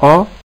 or